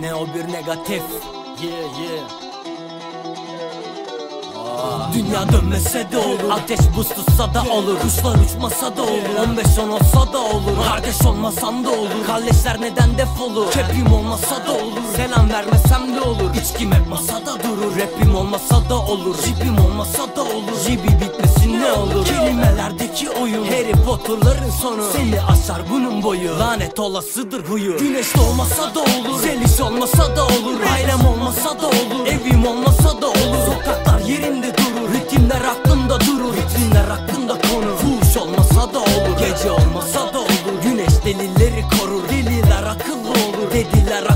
Ne o bir negatif? Yeah yeah. Dünya dönmese de olur. Ateş buz tutsa da olur. Kuşlar uçmasa da olur. 15 on olsa da olur. Kardeş olmasan da olur. Kalleşler neden defolur? Kepim olmasa da olur. Selam vermesem de olur. İçkim hep masada durur. Rapim olmasa da olur. Jipim olmasa da olur. Jibi bitmesin ne olur. Kelimelerdeki oyun Harry Potter'ların sonu. Seni aşar bunun boyu. Lanet olasıdır huyu. Güneş doğmasa da olur. Zeliş olmasa da olur. Ailem olmasa da olur. Evim olmasa da olur. Sokaklar yerinde durur. Ritimler aklımda durur. Vitrinler hakkında konu. Fuhuş olmasa da olur. Gece olmasa da olur. Güneş delileri korur. Deliler akıllı olur. Dediler akıllı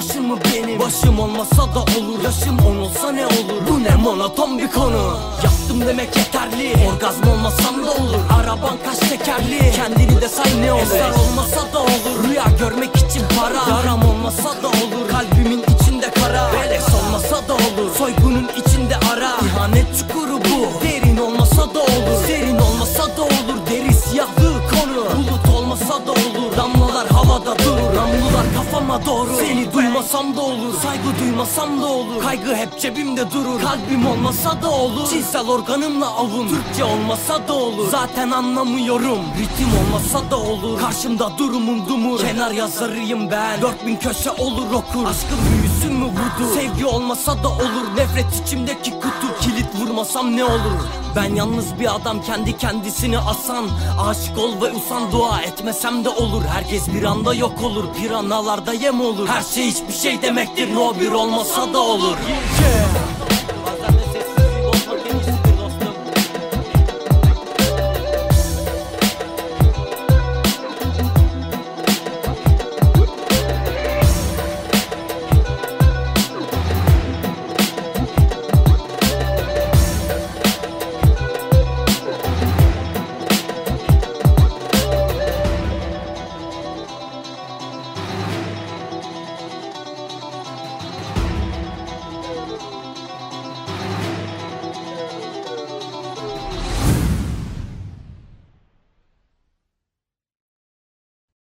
başımı benim? Başım olmasa da olur. Yaşım on olsa ne olur? Bu ne monoton bir konu? Yaptım demek yeterli. Orgazm olmasam da olur. Araban kaç tekerli? Kendini de say ne olur? Eser olmasa da olur. Rüya görmek için para. Yaram olmasa da olur. Kalbimin içinde kara. Beleş olmasa da olur. Soygunun içinde ara. İhanet çukuru bu. Derin olmasa da olur. Serin olmasa da olur. Deri siyahlığı konu. Bulut olmasa da olur Kafama doğru. Seni duymasam da olur. Saygı duymasam da olur. Kaygı hep cebimde durur. Kalbim olmasa da olur. Cinsel organımla avun. Türkçe olmasa da olur. Zaten anlamıyorum. Ritim olmasa da olur. Karşımda durumum dumur. Kenar yazarıyım ben. 4000 köşe olur okur. Aşkın büyüsü mü vurdu Sevgi olmasa da olur. Nefret içimdeki vurmasam ne olur? Ben yalnız bir adam kendi kendisini asan Aşık ol ve usan dua etmesem de olur. Herkes bir anda yok olur piranalarda yem olur. Her şey hiçbir şey demektir no bir olmasa da olur. Yeah.